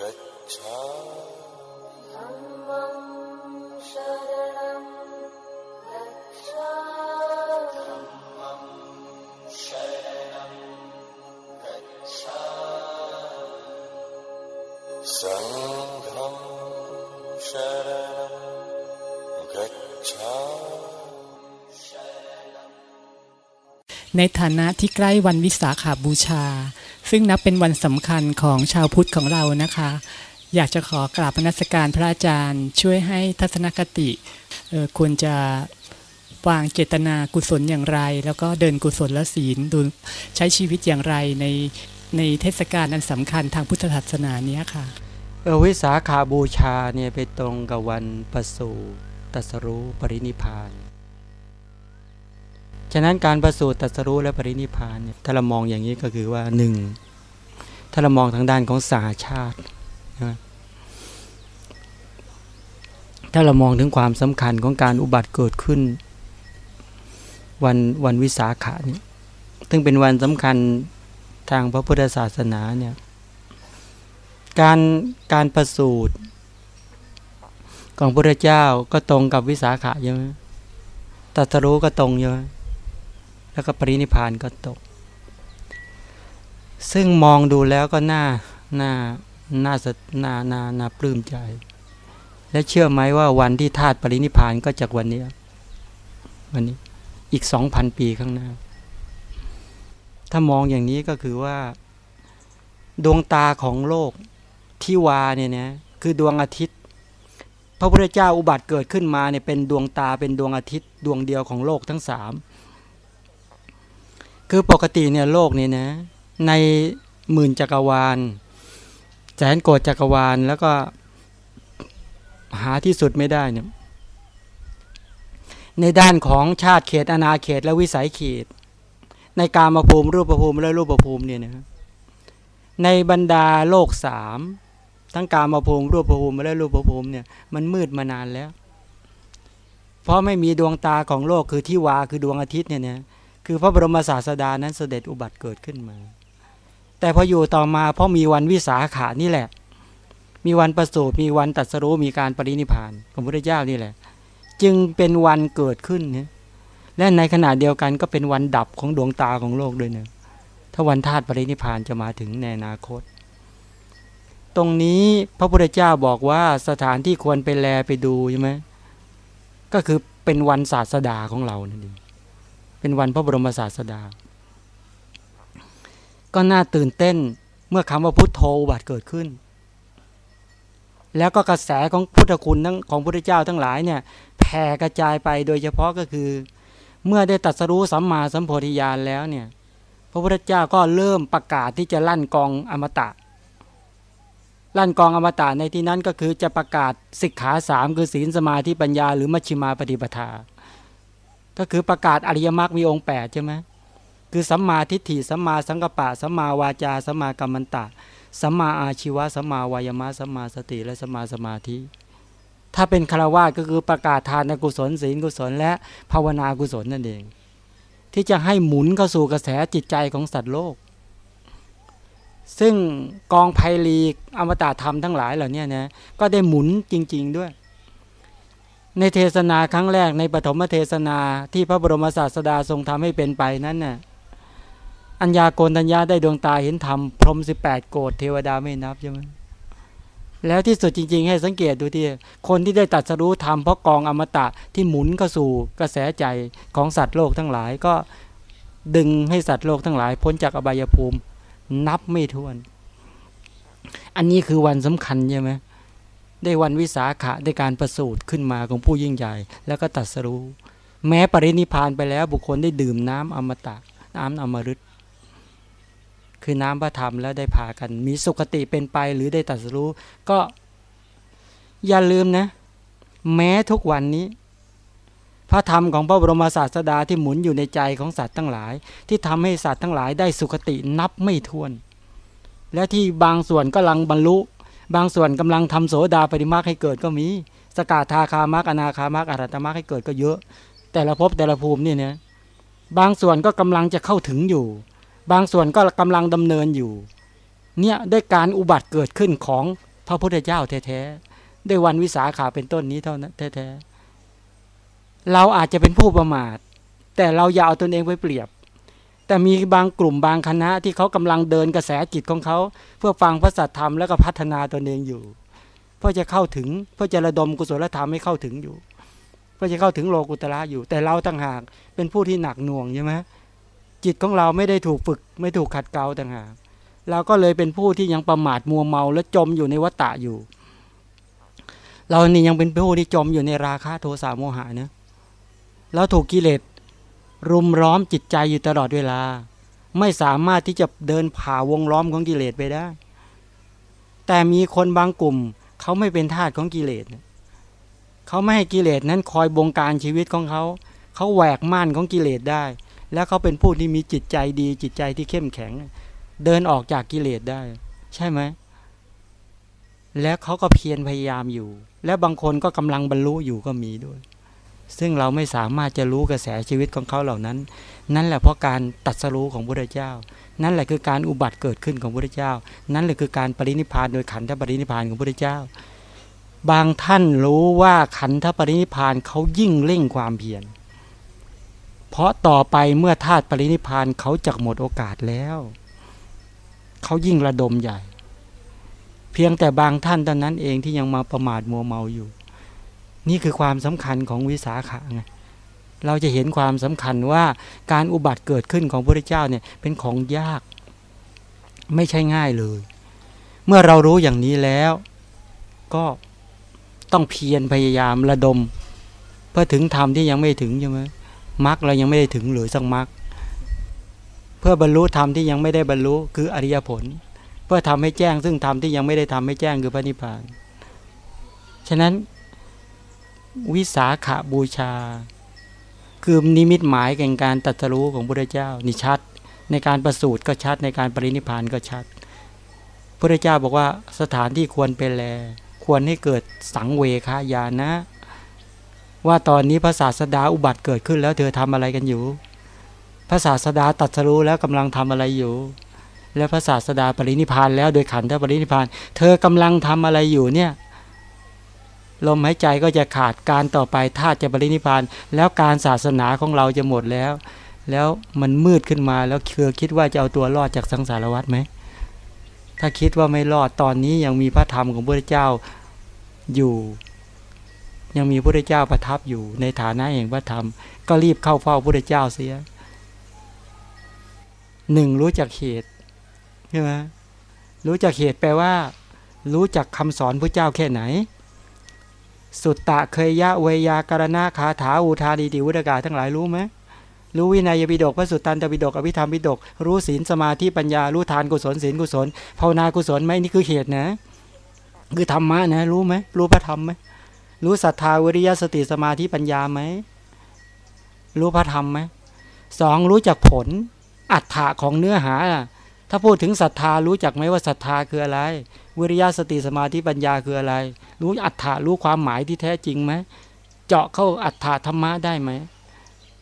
गच्छ गच्छा धरण सङ्घं शर गच्छ ในฐานะที่ใกล้วันวิสาขาบูชา ซึ่งนับเป็นวันสำคัญของชาวพุทธของเรานะคะ อยากจะขอกราบนมัสการพระอาจารย์ ช่วยให้ทัศนคติออควรจะวางเจตนากุศลอย่างไร แล้วก็เดินกุศลและศีลดูใช้ชีวิตอย่างไรในในเทศกาลอันสำคัญทางพุทธศาสนาเนี้ยค่ะวิสาขาบูชาเนี่ยไปตรงกับวันประสูติตรัสรู้ปรินิพาน ฉะนั้นการประสูติตรัสรู้และปรินิพานเนี่ยถ้าเรามองอย่างนี้ก็คือว่าหนึ่งถ้าเรามองทางด้านของสาชาตินะถ้าเรามองถึงความสำคัญของการอุบัติเกิดขึ้น วันวันวิสาขะเนี่ยซึ่งเป็นวันสำคัญทางพระพุทธศาสนาเนี่ยการการประสูติของพระเจ้าก็ตรงกับวิสาขะใช่ไหมตรัสรู้ก็ตรงใช่ไหม แล้วก็ปรินิพานก็ตก ซึ่งมองดูแล้วก็น่าน่าน่าสะน่าน่าน่าปลื้มใจ และเชื่อไหมว่าวันที่ธาตุปรินิพานก็จากวันนี้วันนี้อีกสองพันปีข้างหน้า ถ้ามองอย่างนี้ก็คือว่า ดวงตาของโลกที่วาเนี่ยนะคือดวงอาทิตย์ พระพุทธเจ้าอุบัติเกิดขึ้นมาเนี่ยเป็นดวงตาเป็นดวงอาทิตย์ ดวงเดียวของโลกทั้งสาม คือปกติเนี่ยโลกนี่นะ ในหมื่นจักรวาล แสนโกดจักรวาลแล้วก็หาที่สุดไม่ได้เนี่ยในด้านของชาติเขตอาณาเขตและวิสัยเขต ในการมาภูมิรูปภูมิและรูปภูมิเนี่ยนะในบรรดาโลกสามทั้งการมาภูมิรูปภูมิและรูปภูมิเนี่ยมันมืดมานานแล้ว เพราะไม่มีดวงตาของโลกคือที่วาคือดวงอาทิตย์เนี่ยนะ คือพระบรมศาสดานั้นเสด็จอุบัติเกิดขึ้นมา แต่พออยู่ต่อมาเพราะมีวันวิสาขานี่แหละ มีวันประสูติมีวันตรัสรู้มีการปรินิพพานของพระเจ้านี่แหละ จึงเป็นวันเกิดขึ้นนี่ยและในขณะเดียวกันก็เป็นวันดับของดวงตาของโลกด้วยเนี่ยถ้าวันธาตุปรินิพพานจะมาถึงในอนาคต ตรงนี้พระพุทธเจ้าบอกว่าสถานที่ควรไปแลไปดูใช่ไหมก็คือเป็นวันศาสดาของเรานั่นเอง เป็นวันพระบรมศาสดา ก็น่าตื่นเต้นเมื่อคำว่าพุทโธอุบัติเกิดขึ้น แล้วก็กระแสของพุทธคุณทั้งของพุทธเจ้าทั้งหลายเนี่ยแผ่กระจายไปโดยเฉพาะก็คือ เมื่อได้ตรัสรู้สัมมาสัมโพธิญาณแล้วเนี่ยพระพุทธเจ้าก็เริ่มประกาศที่จะลั่นกองอมตะ ลั่นกองอมตะในที่นั้นก็คือจะประกาศสิกขาสามคือศีลสมาธิปัญญา หรือมัชฌิมาปฏิปทา ก็คือประกาศอริยมรรคมีองค์แปดใช่ไหมคือสัมมาทิฏฐิสัมมาสังกปะสัมมาวาจาสัมมากัมมันตะสัมมาอาชีวะสัมมาวายมะสัมมาสติและสัมมาสมาธิ ถ้าเป็นคารวะก็คือประกาศทานกุศลศีลกุศล และภาวนากุศลนั่นเอง ที่จะให้หมุนเข้าสู่กระแสจิตใจของสัตว์โลก ซึ่งกองไพลีกอมตะธรรมทั้งหลายเหล่านี้นะก็ได้หมุนจริง ๆด้วย ในเทศนาครั้งแรกในปฐมเทศนาที่พระบรมศาสดาทรงทำให้เป็นไปนั้นน่ะอัญญาโกณัญญาได้ดวงตาเห็นธรรมพรหมสิบแปดโกดเทวดาไม่นับใช่ไหมแล้วที่สุดจริง ๆ ให้สังเกตดูที่คนที่ได้ตัดสรู้ธรรมเพราะกองอมตะที่หมุนเข้าสู่กระแสใจของสัตว์โลกทั้งหลายก็ดึงให้สัตว์โลกทั้งหลาย พ้นจากอบายภูมิ นับไม่ถ้วน อันนี้คือวันสำคัญใช่ไหม ได้วันวิสาขะได้การประสูติขึ้นมาของผู้ยิ่งใหญ่ แล้วก็ตัดสรู้ แม้ปรินิพานไปแล้วบุคคลได้ดื่มน้ำอมตะ น้ำอมฤตคือน้ำพระธรรมแล้วได้พากัน มีสุขติเป็นไปหรือได้ตัดสรู้ ก็อย่าลืมนะ แม้ทุกวันนี้ พระธรรมของพระบรมศาสดาที่หมุนอยู่ในใจของสัตว์ทั้งหลาย ที่ทำให้สัตว์ทั้งหลายได้สุขตินับไม่ถ้วน และที่บางส่วนกำลังบรรลุ บางส่วนกำลังทำโสดาปฏิมาให้เกิดก็มี สกาทาคามากอนาคามากอรัตมากให้เกิดก็เยอะ แต่ละภพแต่ละภูมิเนี่ยนะบางส่วนก็กำลังจะเข้าถึงอยู่ บางส่วนก็กำลังดำเนินอยู่ เนี่ยได้การอุบัติเกิดขึ้นของพระพุทธเจ้าแท้ๆด้วยวันวิสาขาเป็นต้นนี้เท่านั้นแท้ๆเราอาจจะเป็นผู้ประมาท แต่เราอย่าเอาตนเองไปเปรียบ แต่มีบางกลุ่มบางคณะที่เขากำลังเดินกระแสจิตของเขา เพื่อฟังพระสัทธรรมแล้วก็พัฒนาตนเองอยู่ เพื่อจะเข้าถึงเพื่อจะระดมกุศลธรรมให้เข้าถึงอยู่ เพื่อจะเข้าถึงโลกุตระอยู่ แต่เราต่างหากเป็นผู้ที่หนักหน่วงใช่ไหมจิตของเราไม่ได้ถูกฝึก ไม่ถูกขัดเกลาต่างหากเราก็เลยเป็นผู้ที่ยังประมาทมัวเมาและจมอยู่ในวัฏฏะอยู่ เรานี่ยังเป็นผู้ที่จมอยู่ในราคะโทสะโมหะเนะเราถูกกิเลส รุมล้อมจิตใจอยู่ตลอดเวลา ไม่สามารถที่จะเดินผ่าวงล้อมของกิเลสไปได้ แต่มีคนบางกลุ่ม เขาไม่เป็นทาสของกิเลสเขาไม่ให้กิเลสนั้นคอยบงการชีวิตของเขาเขาแหวกม่านของกิเลสได้ แล้วเขาเป็นผู้ที่มีจิตใจดี จิตใจที่เข้มแข็ง เดินออกจากกิเลสได้ ใช่ไหมและเขาก็เพียรพยายามอยู่ และบางคนก็กำลังบรรลุอยู่ก็มีด้วย ซึ่งเราไม่สามารถจะรู้กระแสชีวิตของเขาเหล่านั้น นั่นแหละเพราะการตัดสรู้ของพระเจ้า นั่นแหละคือการอุบัติเกิดขึ้นของพระเจ้า นั่นแหละคือการปรินิพานโดยขันธปรินิพานของพระเจ้า บางท่านรู้ว่าขันธปรินิพานเขายิ่งเร่งความเพียร เพราะต่อไปเมื่อธาตุปรินิพานเขาจะหมดโอกาสแล้ว เขายิ่งระดมใหญ่ เพียงแต่บางท่านตอนนั้นเองที่ยังมาประมาทมัวเมาอยู่ นี่คือความสำคัญของวิสาขะไงเราจะเห็นความสำคัญว่าการอุบัติเกิดขึ้นของพระเจ้าเนี่ยเป็นของยาก ไม่ใช่ง่ายเลย เมื่อเรารู้อย่างนี้แล้ว ก็ต้องเพียรพยายามระดม เพื่อถึงธรรมที่ยังไม่ถึงใช่ไหมมรรคเรายังไม่ได้ถึงหรือสักมรรคเพื่อบรรลุธรรมที่ยังไม่ได้บรรลุคืออริยผล เพื่อทำให้แจ้งซึ่งธรรมที่ยังไม่ได้ทำให้แจ้งคือพระนิพพาน ฉะนั้น วิสาขาบูชา คือนิมิตหมายแห่งการตัดสู้ของพระเจ้านี่ชัด ในการประสูติก็ชัดในการปรินิพานก็ชัดพระเจ้าบอกว่าสถานที่ควรเป็นแล ควรให้เกิดสังเวคายานะ ว่าตอนนี้พระศาสดาอุบัติเกิดขึ้นแล้วเธอทำอะไรกันอยู่พระศาสดาตัดสู้แล้วกำลังทำอะไรอยู่แล้วพระศาสดาปรินิพานแล้วโดยขันธปรินิพาน เธอกำลังทำอะไรอยู่เนี่ย ลมหายใจก็จะขาดการต่อไปธาตุจะปรินิพานแล้วการศาสนาของเราจะหมดแล้ว แล้วมันมืดขึ้นมาแล้วเคอคิดว่าจะเอาตัวรอดจากสังสารวัฏไหมถ้าคิดว่าไม่รอดตอนนี้ยังมีพระธรรมของพระเจ้าอยู่ ยังมีพระเจ้าประทับอยู่ในฐานะแห่งพระธรรม ก็รีบเข้าเฝ้าพระเจ้าเสียหนึ่งรู้จักเหตุใช่ไหมรู้จักเหตุแปลว่า รู้จักคำสอนพระเจ้าแค่ไหน สุตตะเคยยะเวยาการณาคาถาอุทาดีติวุตกาทั้งหลายรู้ไหมรู้วินัยปิฎกพระสุตตันตปิฎกอภิธรรมปิฎกรู้ศีลสมาธิปัญญารู้ทานกุศลศีลกุศลภาวนากุศลไหมนี่คือเหตุนะ คือธรรมะนะรู้ไหมรู้พระธรรมไหมรู้ศรัทธาวิริยะสติสมาธิปัญญาไหมรู้พระธรรมไหมสองรู้จักผลอัฏฐะของเนื้อหา ถ้าพูดถึงศรัทธารู้จักไหมว่าศรัทธาคืออะไร วิริยะสติสมาธิปัญญาคืออะไร รู้อัฏฐะรู้ความหมายที่แท้จริงไหมเจาะเข้าอัฏฐะธรรมะได้ไหม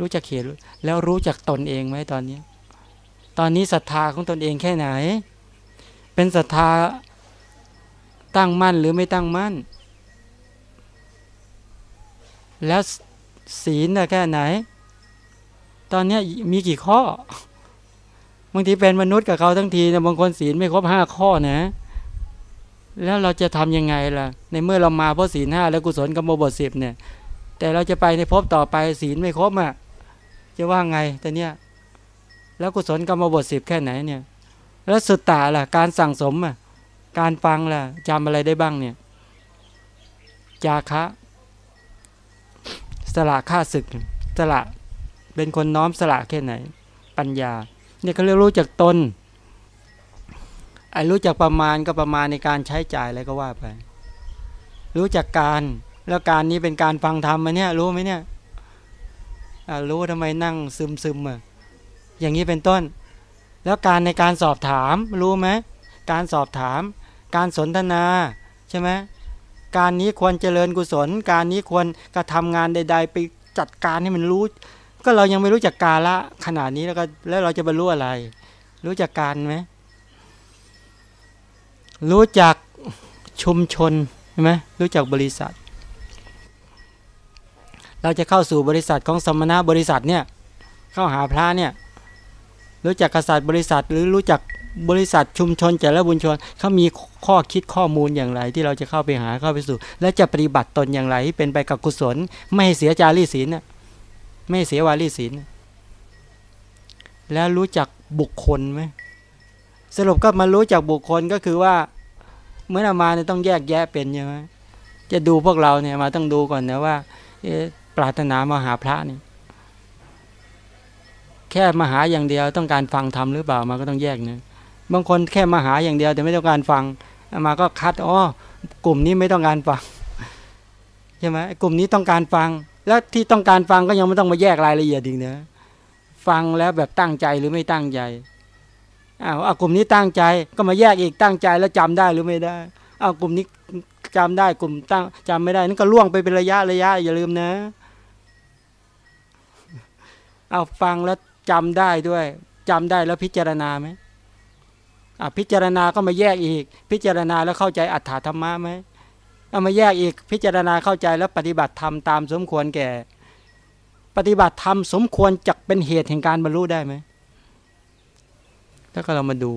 รู้จักเหตุแล้วรู้จักตนเองไหมตอนนี้ ตอนนี้ศรัทธาของตนเองแค่ไหน เป็นศรัทธาตั้งมั่นหรือไม่ตั้งมั่น แล้วศีลแค่ไหน ตอนนี้มีกี่ข้อ บางทีเป็นมนุษย์กับเขาทั้งทีนะบางคนศีลไม่ครบห้าข้อนะ แล้วเราจะทํำยังไงล่ะ ในเมื่อเรามาเพราะศีลห้าแล้วกุศลกรรมบทสิบเนี่ย แต่เราจะไปในภพต่อไปศีลไม่ครบอะจะว่าไงแต่เนี้ยแล้วกุศลกรรมบทสิบแค่ไหนเนี่ย แล้วสุดตาล่ะ การสั่งสมอะการฟังล่ะจำอะไรได้บ้างเนี่ย จาคะ สละค่าศึก สละ เป็นคนน้อมสละแค่ไหน ปัญญา เนี่ยเขาเรียกรู้จักตนไอ้รู้จักประมาณก็ประมาณในการใช้จ่ายอะไรก็ว่าไป รู้จักการแล้วการนี้เป็นการฟังธรรมไหมเนี่ยรู้ไหมเนี่ยรู้ทำไมนั่งซึมซึมอะอย่างนี้เป็นต้น แล้วการในการสอบถามรู้ไหมการสอบถาม การสนทนาใช่ไหมการนี้ควรเจริญกุศล การนี้ควรกระทำงานใด ๆ ไปจัดการให้มันรู้ ก็เรายังไม่รู้จักกาละขนาดนี้แล้วก็แล้วเราจะบรรลุอะไร รู้จักการไหมรู้จักชุมชนใช่ไหมรู้จักบริษัท เราจะเข้าสู่บริษัทของสมณะบริษัทเนี่ยเข้าหาพระเนี่ยรู้จักกษัตริย์บริษัทหรือรู้จักบริษัทชุมชนแต่ละบุญชนเขามีข้อคิดข้อมูลอย่างไร ที่เราจะเข้าไปหาเข้าไปสู่ และจะปฏิบัติตนอย่างไรให้เป็นไปกับกุศล ไม่ให้เสียจารีศีลน่ะ ไม่เสียวารีศีล แล้วรู้จักบุคคลไหมสรุปก็มารู้จักบุคคลก็คือว่าเมื่อมาเนี่ยต้องแยกแยะเป็นใช่ไหมจะดูพวกเราเนี่ยมาต้องดูก่อนนะว่าปรารถนามาหาพระนี่แค่มาหาอย่างเดียวต้องการฟังธรรมหรือเปล่ามาก็ต้องแยกนะบางคนแค่มาหาอย่างเดียวแต่ไม่ต้องการฟังมาก็คัดอ๋อกลุ่มนี้ไม่ต้องการฟังใช่ไหมกลุ่มนี้ต้องการฟัง แล้วที่ต้องการฟังก็ยังไม่ต้องมาแยกรายละเอียดอีกนะฟังแล้วแบบตั้งใจหรือไม่ตั้งใจอ้าวกลุ่มนี้ตั้งใจก็มาแยกอีกตั้งใจแล้วจำได้หรือไม่ได้เอากลุ่มนี้จำได้กลุ่มตั้งจำไม่ได้นั่นก็ล่วงไปเป็นระยะระยะอย่าลืมนะเอาฟังแล้วจำได้ด้วยจำได้แล้วพิจารณาไหมอะพิจารณาก็มาแยกอีก พิจารณาแล้วเข้าใจอัตถธรรมะไหม เอามาแยกอีกพิจารณาเข้าใจแล้วปฏิบัติธรรมตามสมควรแก่ ปฏิบัติธรรมสมควรจักเป็นเหตุแห่งการบรรลุได้ไหมแล้วก็เรามาดู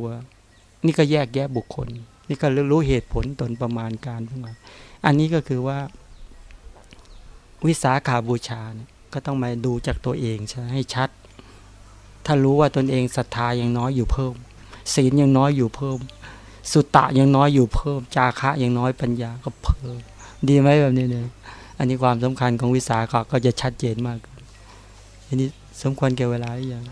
นี่ก็แยกแยะบุคคล นี่ก็รู้เหตุผลตนประมาณการทั้งหมดอันนี้ก็คือว่า วิสาขาบูชาเนี่ยก็ต้องมาดูจากตัวเองใช่ให้ชัด ถ้ารู้ว่าตนเองศรัทธายังน้อยอยู่เพิ่ม ศีลยังน้อยอยู่เพิ่ม สุตตะยังน้อยอยู่เพิ่ม จาคะยังน้อยปัญญาก็เพิ่ม ดีไหมแบบนี้เนี่ยอันนี้ความสำคัญของวิสาขะก็จะชัดเจนมากอันนี้สมควรแก่เวลาหรือยัง